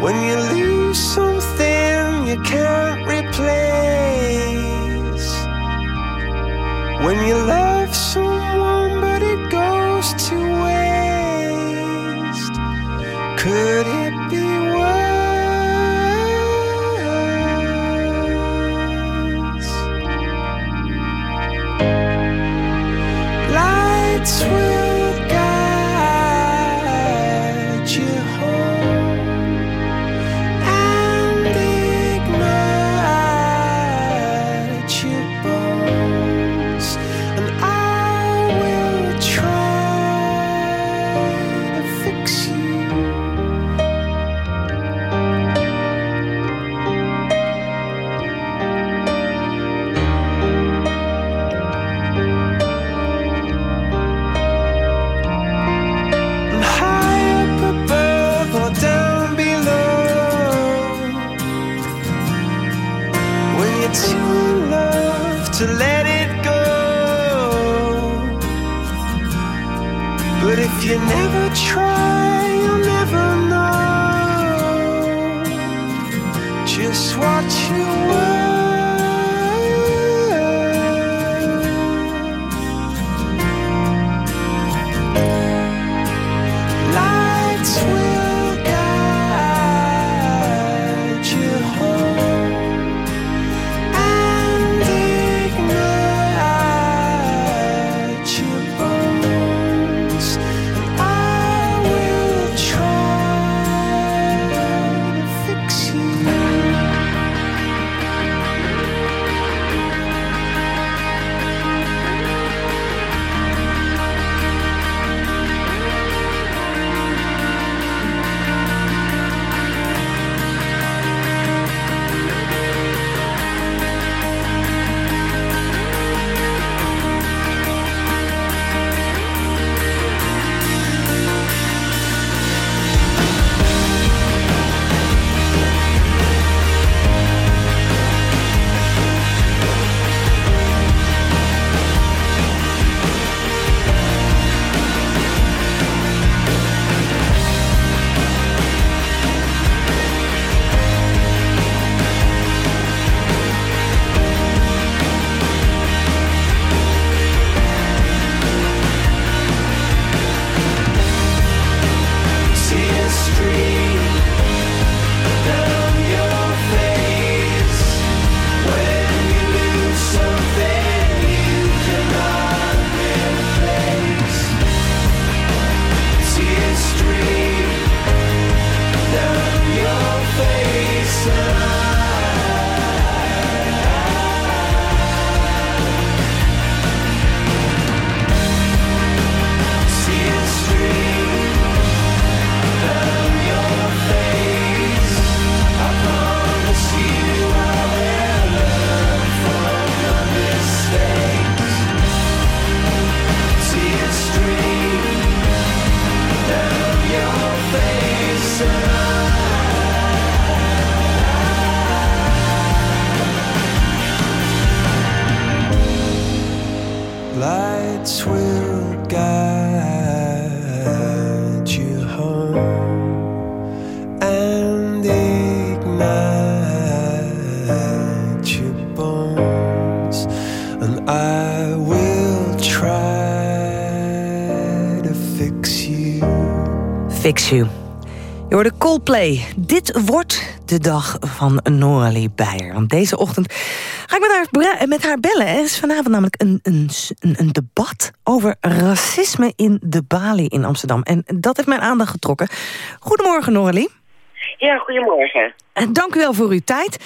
When you lose something you can't replace. You. Je hoorde Coldplay. Dit wordt de dag van Noralie Beijer. Want deze ochtend ga ik met haar, met haar bellen. Er is vanavond namelijk een, een, een, debat over racisme in de Bali in Amsterdam. En dat heeft mijn aandacht getrokken. Goedemorgen Noralie. Ja, goedemorgen. En dank u wel voor uw tijd.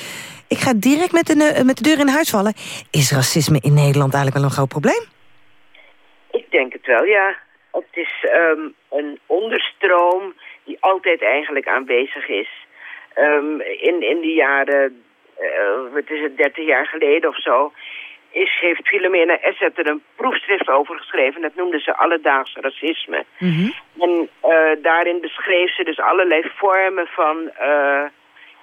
Ik ga direct met de, met de deur in huis vallen. Is racisme in Nederland eigenlijk wel een groot probleem? Ik denk het wel, ja. Het is ehm, een onderstroom die altijd eigenlijk aanwezig is. Ehm, in, in de jaren, eh, wat is het, 30 jaar geleden of zo... Is, heeft Philomena Esset er een proefschrift over geschreven. Dat noemde ze alledaags racisme. En eh, daarin beschreef ze dus allerlei vormen van, eh,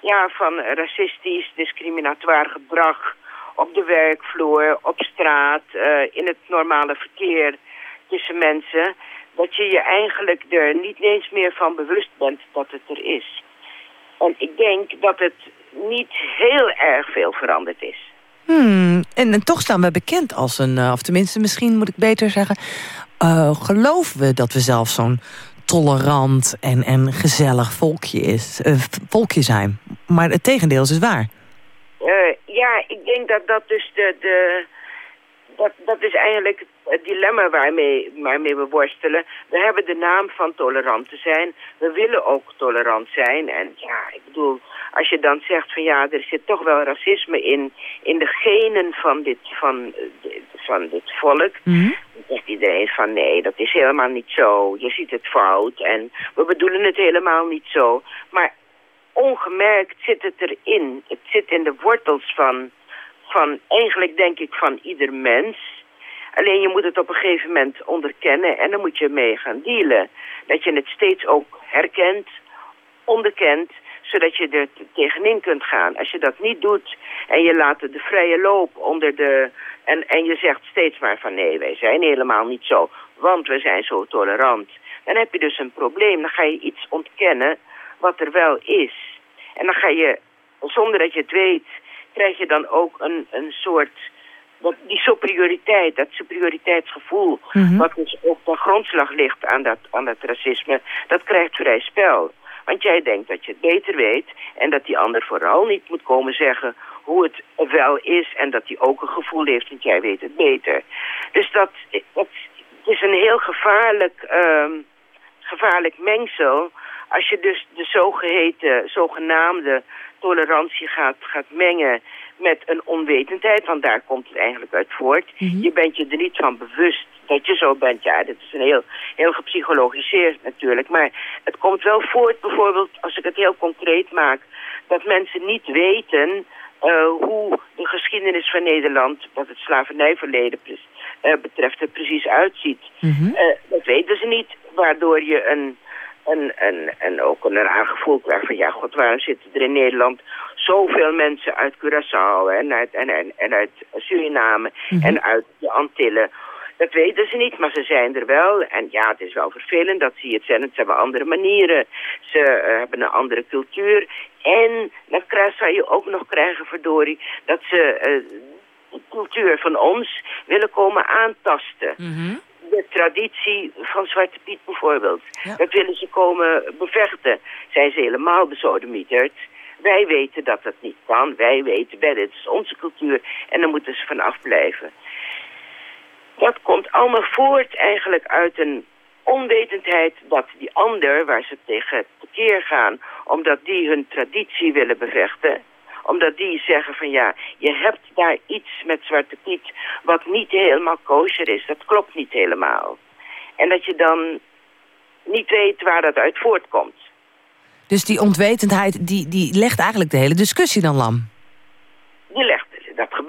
ja, van racistisch, discriminatoire gedrag op de werkvloer, op straat, in het normale verkeer tussen mensen. Dat je je eigenlijk er niet eens meer van bewust bent dat het er is. En ik denk dat het niet heel erg veel veranderd is. Hmm, en, en toch staan we bekend als een, eh, of tenminste misschien moet ik beter zeggen... eh, geloven we dat we zelf zo'n tolerant en, en gezellig volkje, is, eh, volkje zijn. Maar het tegendeel is dus waar. Ja, ik denk dat dat dus de... de dat, dat is eigenlijk het dilemma waarmee, waarmee we worstelen. We hebben de naam van tolerant te zijn. We willen ook tolerant zijn. En ja, ik bedoel, als je dan zegt van ja, er zit toch wel racisme in, in de genen van dit, van, van dit volk. Dan zegt iedereen van nee, dat is helemaal niet zo. Je ziet het fout en we bedoelen het helemaal niet zo. Maar ongemerkt zit het erin. Het zit in de wortels van, van eigenlijk denk ik van ieder mens. Alleen je moet het op een gegeven moment onderkennen en dan moet je mee gaan dealen. Dat je het steeds ook herkent, onderkent, zodat je er tegenin kunt gaan. Als je dat niet doet en je laat de vrije loop onder de... En, en je zegt steeds maar van nee, wij zijn helemaal niet zo, want we zijn zo tolerant. Dan heb je dus een probleem. Dan ga je iets ontkennen wat er wel is. En dan ga je, zonder dat je het weet, krijg je dan ook een, een soort dat die superioriteit, dat superioriteitsgevoel, Mhm. wat dus ook ten grondslag ligt aan dat, aan dat racisme, dat krijgt vrij spel. Want jij denkt dat je het beter weet en dat die ander vooral niet moet komen zeggen hoe het wel is en dat hij ook een gevoel heeft, want jij weet het beter. Dus dat, dat is een heel gevaarlijk, ehm, gevaarlijk mengsel als je dus de zogeheten, zogenaamde tolerantie gaat, gaat mengen met een onwetendheid, want daar komt het eigenlijk uit voort. Je bent je er niet van bewust dat je zo bent. Ja, dit is een heel, heel gepsychologiseerd natuurlijk. Maar het komt wel voort, bijvoorbeeld, als ik het heel concreet maak, dat mensen niet weten eh, hoe de geschiedenis van Nederland, wat het slavernijverleden eh, betreft, er precies uitziet. Eh, dat weten ze niet, waardoor je een, een, een, een, ook een raar gevoel van... ja, god, waarom zitten er in Nederland zoveel mensen uit Curaçao en uit, en, en, en uit Suriname en uit de Antillen... Dat weten ze niet, maar ze zijn er wel. En ja, het is wel vervelend dat ze het zijn. Ze hebben andere manieren. Ze eh, hebben een andere cultuur. En dan krijg, zou je ook nog krijgen, verdorie, dat ze eh, de cultuur van ons willen komen aantasten. De traditie van Zwarte Piet bijvoorbeeld. Dat willen ze komen bevechten. Zijn ze helemaal besodemieterd. Wij weten dat dat niet kan. Wij weten wel, het is onze cultuur. En daar moeten ze van afblijven. Dat komt allemaal voort eigenlijk uit een onwetendheid dat die ander, waar ze tegen tekeer gaan, omdat die hun traditie willen bevechten, omdat die zeggen van ja, je hebt daar iets met Zwarte Piet wat niet helemaal kosher is. Dat klopt niet helemaal. En dat je dan niet weet waar dat uit voortkomt. Dus die onwetendheid, die, die legt eigenlijk de hele discussie dan lam. Die legt,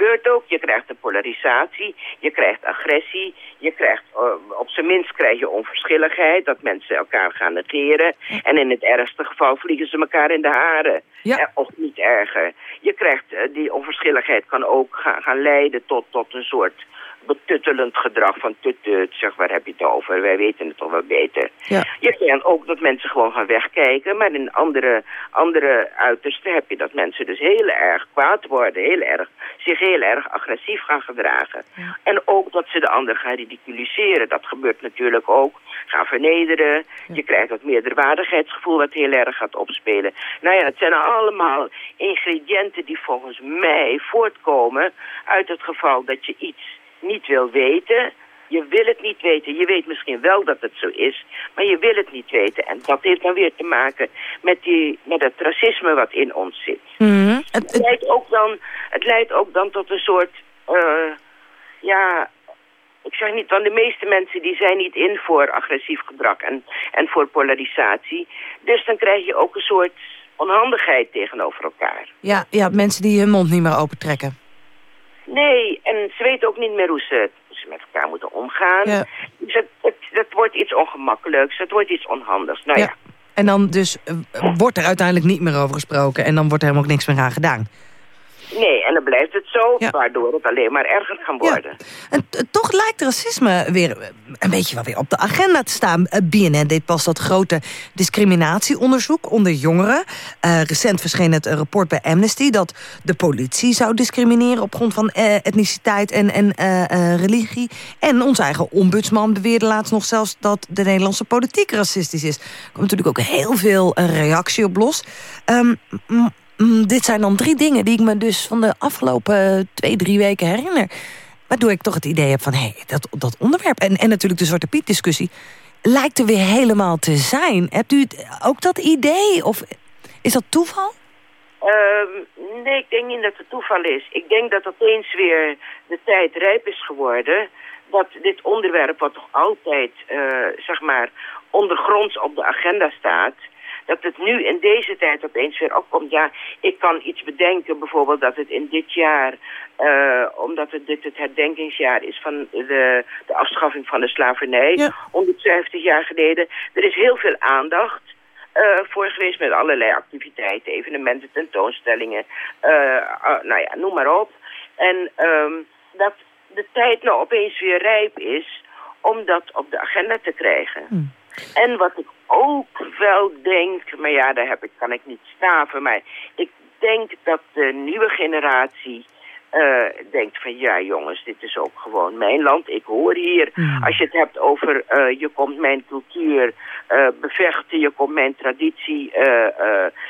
gebeurt ook. Je krijgt een polarisatie, je krijgt agressie, je krijgt, eh, op zijn minst krijg je onverschilligheid, dat mensen elkaar gaan negeren. En in het ergste geval vliegen ze elkaar in de haren. Ja. Eh, of niet erger. Je krijgt, eh, die onverschilligheid kan ook gaan, gaan leiden tot, tot een soort betuttelend gedrag van tut tut, zeg waar heb je het over, wij weten het toch wel beter. Ja. Je kent ook dat mensen gewoon gaan wegkijken, maar in andere, andere uitersten heb je dat mensen dus heel erg kwaad worden, heel erg, zich heel erg agressief gaan gedragen. En ook dat ze de ander gaan ridiculiseren, dat gebeurt natuurlijk ook. Gaan vernederen, je krijgt dat meerderwaardigheidsgevoel wat heel erg gaat opspelen. Nou ja, het zijn allemaal ingrediënten die volgens mij voortkomen uit het geval dat je iets niet wil weten. Je wil het niet weten. Je weet misschien wel dat het zo is, maar je wil het niet weten. En dat heeft dan weer te maken met, die, met het racisme wat in ons zit. Mhm. Het, leidt ook dan, het leidt ook dan tot een soort, eh, ja, ik zeg niet, want de meeste mensen die zijn niet in voor agressief gedrag en, en voor polarisatie. Dus dan krijg je ook een soort onhandigheid tegenover elkaar. Ja, ja, mensen die hun mond niet meer opentrekken. Nee, en ze weten ook niet meer hoe ze, hoe ze met elkaar moeten omgaan. Ja. Dus het, het, het wordt iets ongemakkelijks, het wordt iets onhandigs. Nou ja, Ja. En dan dus eh, wordt er uiteindelijk niet meer over gesproken... en dan wordt er helemaal ook niks meer aan gedaan. Nee, en dan blijft het zo, Ja. waardoor het alleen maar erger kan worden. En t- toch lijkt racisme weer eh, een beetje wel weer op de agenda te staan. Eh, BNN deed pas dat grote discriminatieonderzoek onder jongeren. Eh, recent verscheen het eh, rapport bij Amnesty... dat de politie zou discrimineren op grond van eh, etniciteit en, en eh, eh, religie. En onze eigen ombudsman beweerde laatst nog zelfs... dat de Nederlandse politiek racistisch is. Er komt natuurlijk ook heel veel eh, reactie op los. Ehm, m- m, dit zijn dan drie dingen die ik me dus van de afgelopen twee, drie weken herinner. Waardoor ik toch het idee heb van, hé, hey, dat, dat onderwerp... En, en natuurlijk de Zwarte Piet discussie... lijkt er weer helemaal te zijn. Hebt u ook dat idee? Of is dat toeval? Ehm, nee, ik denk niet dat het toeval is. Ik denk dat opeens weer de tijd rijp is geworden... dat dit onderwerp, wat toch altijd, uh, zeg maar, ondergronds op de agenda staat dat het nu in deze tijd opeens weer opkomt. Ja, ik kan iets bedenken, bijvoorbeeld dat het in dit jaar, uh, omdat het dit het herdenkingsjaar is van de, de afschaffing van de slavernij, ja. 150 jaar geleden. Er is heel veel aandacht. Uh, voor geweest met allerlei activiteiten, evenementen, tentoonstellingen, uh, nou ja, noem maar op. En um, dat de tijd nou opeens weer rijp is om dat op de agenda te krijgen. Hm. En wat ik ook wel denk, maar ja, daar heb ik, kan ik niet staven, maar ik denk dat de nieuwe generatie uh, denkt van ja jongens, dit is ook gewoon mijn land. Ik hoor hier, als je het hebt over uh, je komt mijn cultuur uh, bevechten, je komt mijn traditie,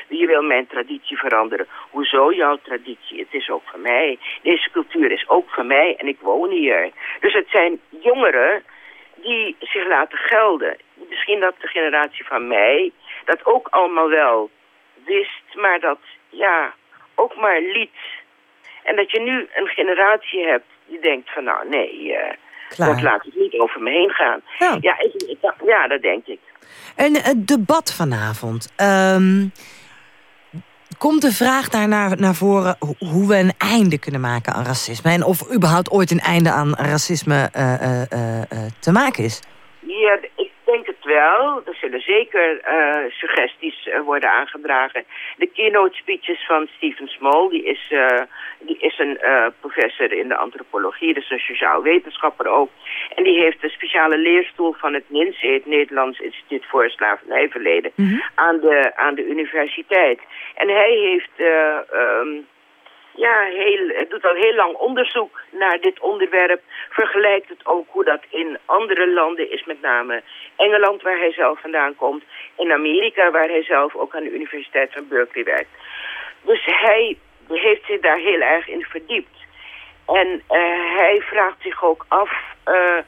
je wil mijn traditie veranderen. Hoezo jouw traditie? Het is ook van mij. Deze cultuur is ook van mij en ik woon hier. Dus het zijn jongeren die zich laten gelden. Misschien dat de generatie van mij dat ook allemaal wel wist, maar dat ja, ook maar liet. En dat je nu een generatie hebt die denkt van nou nee, uh, dat laat het niet over me heen gaan. Ja, ja, ik, ja dat denk ik. En het debat vanavond. Um, komt de vraag daar naar, voren hoe we een einde kunnen maken aan racisme? En of überhaupt ooit een einde aan racisme uh, uh, uh, te maken is? Ja, wel. Er zullen zeker uh, suggesties uh, worden aangedragen. De keynote speeches van Stephen Small, die is, uh, die is een professor in de antropologie, dus een sociaal wetenschapper ook. En die heeft een speciale leerstoel van het NINSE, het Nederlands Instituut voor Slavernijverleden, mm -hmm. aan, de, aan de universiteit. En hij heeft... Um, ja, heel, het doet al heel lang onderzoek naar dit onderwerp. Vergelijkt het ook hoe dat in andere landen is, met name Engeland, waar hij zelf vandaan komt. In Amerika, waar hij zelf ook aan de Universiteit van Berkeley werkt. Dus hij heeft zich daar heel erg in verdiept. En uh, hij vraagt zich ook af uh,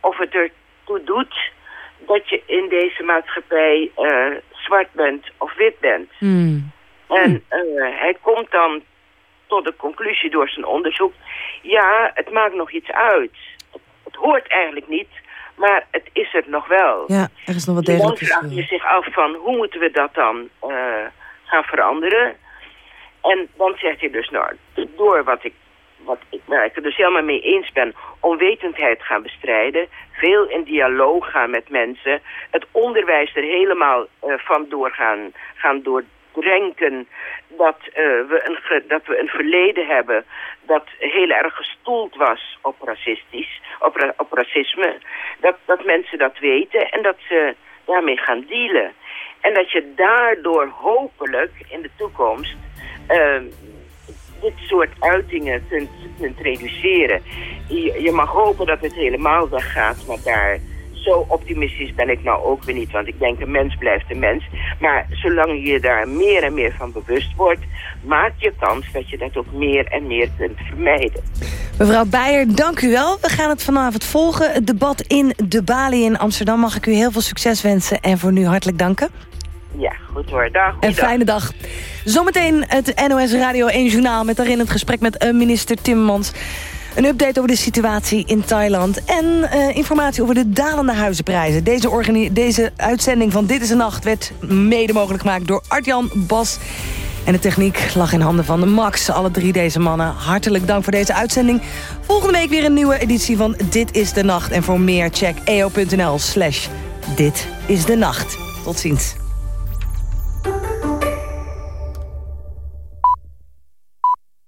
of het ertoe doet dat je in deze maatschappij uh, zwart bent of wit bent. Mm. En hij komt dan tot de conclusie door zijn onderzoek... ja, het maakt nog iets uit. Het hoort eigenlijk niet, maar het is er nog wel. Ja, er is nog wat degelijk Dan vraag je zich af van hoe moeten we dat dan uh, gaan veranderen. En dan zegt hij dus, nou, door wat ik, wat ik, nou, ik er dus helemaal mee eens ben... onwetendheid gaan bestrijden, veel in dialoog gaan met mensen... het onderwijs er helemaal uh, van doorgaan gaan door, drenken dat, uh, we een, dat we een verleden hebben dat heel erg gestoeld was op, racistisch, op, ra op racisme. Dat, dat mensen dat weten en dat ze daarmee gaan dealen. En dat je daardoor hopelijk in de toekomst uh, dit soort uitingen kunt, kunt reduceren. Je, je mag hopen dat het helemaal weggaat, maar daar zo optimistisch ben ik nou ook weer niet. Want ik denk, een mens blijft een mens. Maar zolang je daar meer en meer van bewust wordt... maak je kans dat je dat ook meer en meer kunt vermijden. Mevrouw Beijer, dank u wel. We gaan het vanavond volgen. Het debat in de Bali in Amsterdam. Mag ik u heel veel succes wensen. En voor nu hartelijk danken. Ja, goed hoor. Dag. Een fijne dag. Zometeen het NOS Radio 1 Journaal... met daarin het gesprek met eh, minister Timmermans... Een update over de situatie in Thailand. En uh, informatie over de dalende huizenprijzen. Deze, deze uitzending van Dit is de Nacht werd mede mogelijk gemaakt door Artjan Bas. En de techniek lag in handen van de Max. Alle drie deze mannen, hartelijk dank voor deze uitzending. Volgende week weer een nieuwe editie van Dit is de Nacht. En voor meer check eo.nl slash Dit is de Nacht. Tot ziens.